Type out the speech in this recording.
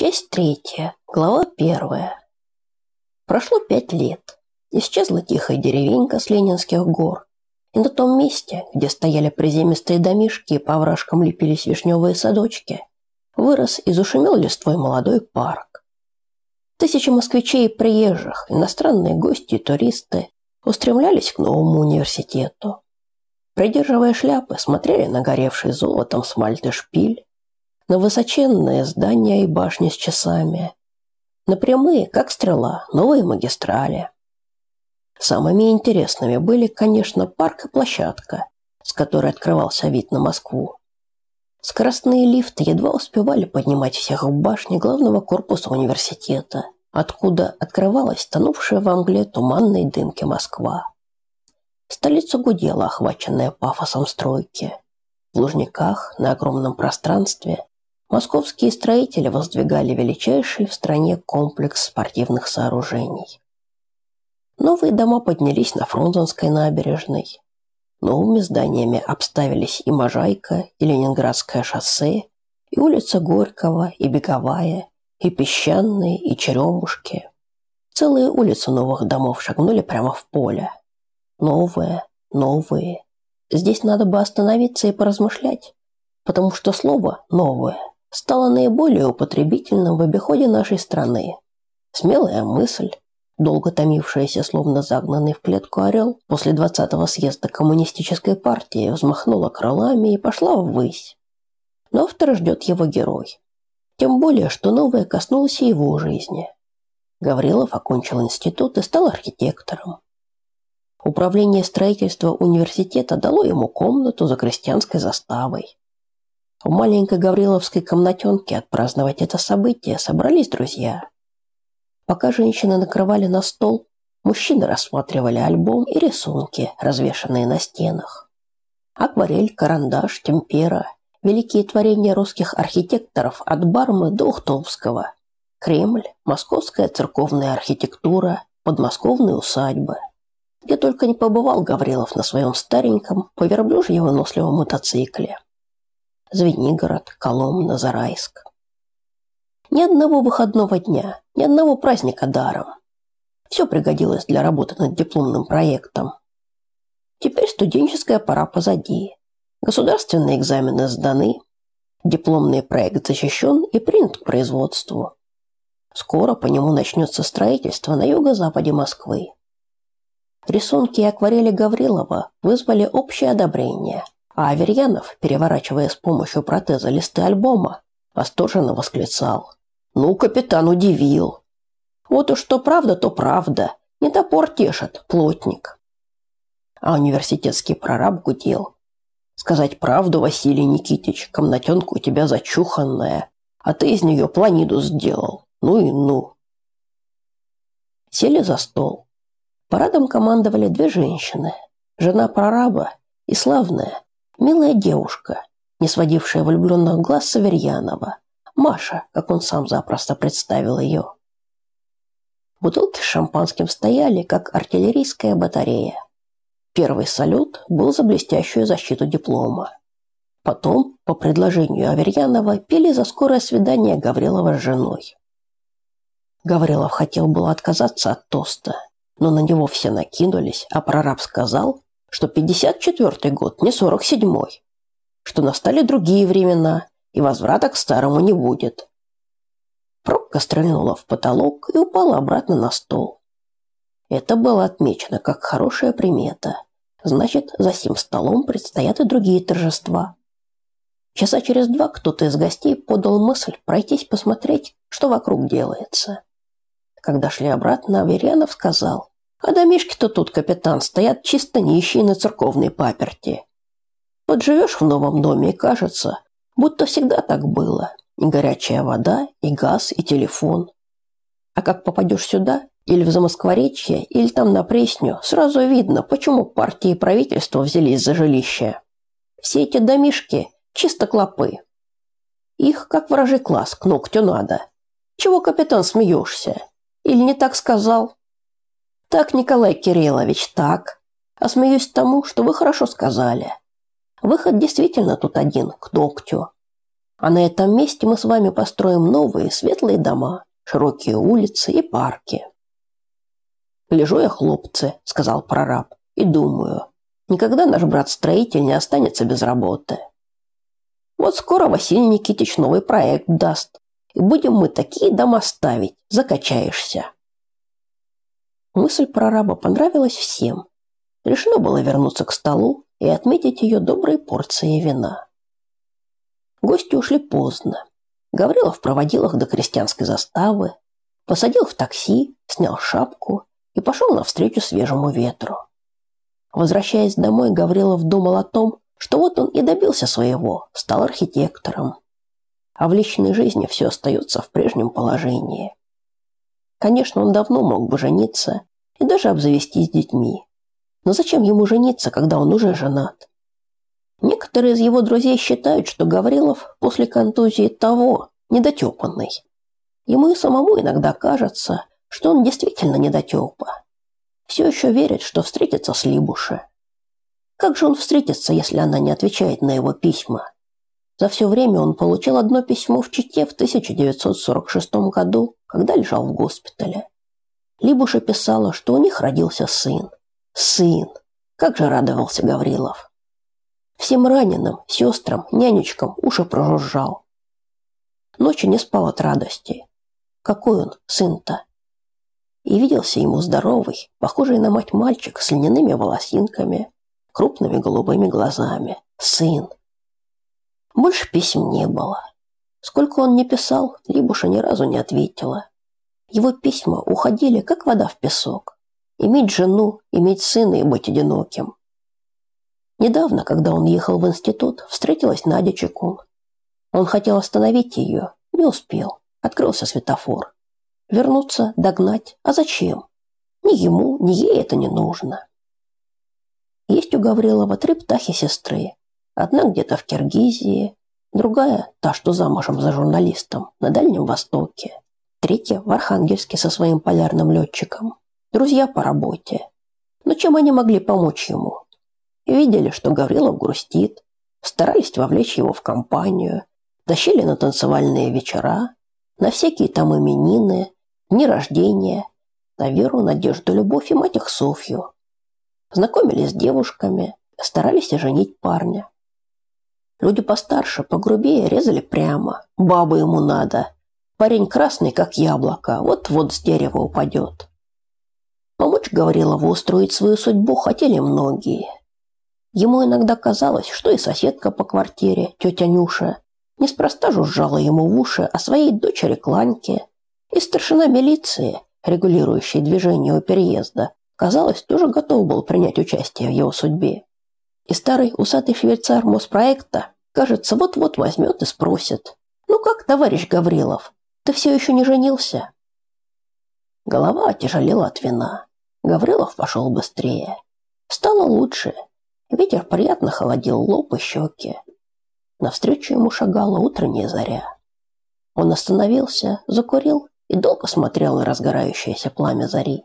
Часть третья, глава первая. Прошло пять лет. Исчезла тихая деревенька с Ленинских гор. И на том месте, где стояли приземистые домишки и по овражкам лепились вишневые садочки, вырос и зашумел листвой молодой парк. Тысячи москвичей и приезжих, иностранные гости и туристы устремлялись к новому университету. Придерживая шляпы, смотрели на горевший золотом смальт и шпиль, на высоченные здания и башни с часами, на прямые, как стрела, новые магистрали. Самыми интересными были, конечно, парк и площадка, с которой открывался вид на Москву. Скоростные лифты едва успевали поднимать всех в башне главного корпуса университета, откуда открывалась тонувшая во мгле туманной дымки Москва. Столица гудела, охваченная пафосом стройки. В Лужниках, на огромном пространстве, московские строители воздвигали величайший в стране комплекс спортивных сооружений. Новые дома поднялись на Фрунзенской набережной. Новыми зданиями обставились и Можайка, и Ленинградское шоссе, и улица Горького, и Беговая, и Песчаные, и Черемушки. Целые улицы новых домов шагнули прямо в поле – Новое, новые. Здесь надо бы остановиться и поразмышлять, потому что слово «новое» стало наиболее употребительным в обиходе нашей страны. Смелая мысль, долго томившаяся, словно загнанный в клетку орел, после 20-го съезда коммунистической партии взмахнула крылами и пошла ввысь. Но автора ждет его герой. Тем более, что новое коснулось его жизни. Гаврилов окончил институт и стал архитектором. Управление строительства университета дало ему комнату за крестьянской заставой. В маленькой Гавриловской комнатенке отпраздновать это событие собрались друзья. Пока женщины накрывали на стол, мужчины рассматривали альбом и рисунки, развешанные на стенах. Акварель, карандаш, темпера – великие творения русских архитекторов от Бармы до Ухтомского. Кремль, московская церковная архитектура, подмосковные усадьбы – где только не побывал Гаврилов на своем стареньком, по верблюжье мотоцикле. Звенигород, Коломна, Зарайск. Ни одного выходного дня, ни одного праздника даром. Все пригодилось для работы над дипломным проектом. Теперь студенческая пора позади. Государственные экзамены сданы, дипломный проект защищен и принят к производству. Скоро по нему начнется строительство на юго-западе Москвы. Рисунки и акварели Гаврилова вызвали общее одобрение, а Аверьянов, переворачивая с помощью протеза листы альбома, восторженно восклицал. «Ну, капитан удивил!» «Вот уж что правда, то правда. Не топор тешит, плотник». А университетский прораб гудел. «Сказать правду, Василий Никитич, комнатенка у тебя зачуханная, а ты из нее планиду сделал. Ну и ну!» Сели за стол. Парадом командовали две женщины. Жена прораба и славная, милая девушка, не сводившая влюбленных глаз Саверьянова. Маша, как он сам запросто представил ее. Бутылки с шампанским стояли, как артиллерийская батарея. Первый салют был за блестящую защиту диплома. Потом, по предложению Аверьянова, пили за скорое свидание Гаврилова с женой. Гаврилов хотел было отказаться от тоста, но на него все накинулись, а прораб сказал, что 54-й год не 47-й, что настали другие времена, и возврата к старому не будет. Пробка стрельнула в потолок и упала обратно на стол. Это было отмечено как хорошая примета. Значит, за сим столом предстоят и другие торжества. Часа через два кто-то из гостей подал мысль пройтись посмотреть, что вокруг делается. Когда шли обратно, Аверьянов сказал, а домишки-то тут, капитан, стоят чисто нищие на церковной паперти. Вот живешь в новом доме и кажется, будто всегда так было. И горячая вода, и газ, и телефон. А как попадешь сюда, или в Замоскворечье, или там на Пресню, сразу видно, почему партии и правительство взялись за жилище. Все эти домишки чисто клопы. Их, как вражий класс, к ногтю надо. Чего, капитан, смеешься? Или не так сказал? Так, Николай Кириллович, так. А смеюсь тому, что вы хорошо сказали. Выход действительно тут один, к ногтю. А на этом месте мы с вами построим новые светлые дома, широкие улицы и парки. Лежу я, хлопцы, сказал прораб, и думаю, никогда наш брат-строитель не останется без работы. Вот скоро Василий Никитич новый проект даст, и будем мы такие дома ставить, закачаешься. Мысль прораба понравилась всем. Решено было вернуться к столу и отметить ее доброй порцией вина. Гости ушли поздно. Гаврилов проводил их до крестьянской заставы, посадил в такси, снял шапку и пошел навстречу свежему ветру. Возвращаясь домой, Гаврилов думал о том, что вот он и добился своего, стал архитектором. А в личной жизни все остается в прежнем положении. Конечно, он давно мог бы жениться и даже обзавестись детьми. Но зачем ему жениться, когда он уже женат? Некоторые из его друзей считают, что Гаврилов после контузии того, недотепанный. Ему и самому иногда кажется, что он действительно недотепа. Все еще верит, что встретится с Либуше. Как же он встретится, если она не отвечает на его письма? За все время он получил одно письмо в Чите в 1946 году, когда лежал в госпитале. Либуша писала, что у них родился сын. Сын! Как же радовался Гаврилов! Всем раненым, сестрам, нянечкам уши прожужжал. Ночью не спал от радости. Какой он, сын-то? И виделся ему здоровый, похожий на мать мальчик с льняными волосинками, крупными голубыми глазами. Сын. Больше писем не было. Сколько он не писал, Либуша ни разу не ответила. Его письма уходили, как вода в песок. Иметь жену, иметь сына и быть одиноким. Недавно, когда он ехал в институт, встретилась Надя Чекун. Он хотел остановить ее, не успел. Открылся светофор. Вернуться, догнать, а зачем? Ни ему, ни ей это не нужно. Есть у Гаврилова три птахи-сестры. Одна где-то в Киргизии, другая, та, что замужем за журналистом, на Дальнем Востоке. Третья в Архангельске со своим полярным летчиком. Друзья по работе. Но чем они могли помочь ему? Видели, что Гаврилов грустит, старались вовлечь его в компанию, тащили на танцевальные вечера, на всякие там именины, дни рождения, на веру, надежду, любовь и мать их Софью. Знакомились с девушками, старались оженить парня. Люди постарше, погрубее резали прямо. Бабу ему надо. Парень красный, как яблоко, вот-вот с дерева упадет. Помочь Гаврилову устроить свою судьбу хотели многие. Ему иногда казалось, что и соседка по квартире, тетя Нюша, неспроста жужжала ему в уши о своей дочери Кланьке, и старшина милиции, регулирующий движение у переезда, казалось, тоже готов был принять участие в его судьбе. И старый усатый швейцар Моспроекта, кажется, вот-вот возьмет и спросит. «Ну как, товарищ Гаврилов, ты все еще не женился?» Голова отяжелела от вина. Гаврилов пошел быстрее. Стало лучше. Ветер приятно холодил лоб и щеки. Навстречу ему шагала утренняя заря. Он остановился, закурил и долго смотрел на разгорающееся пламя зари.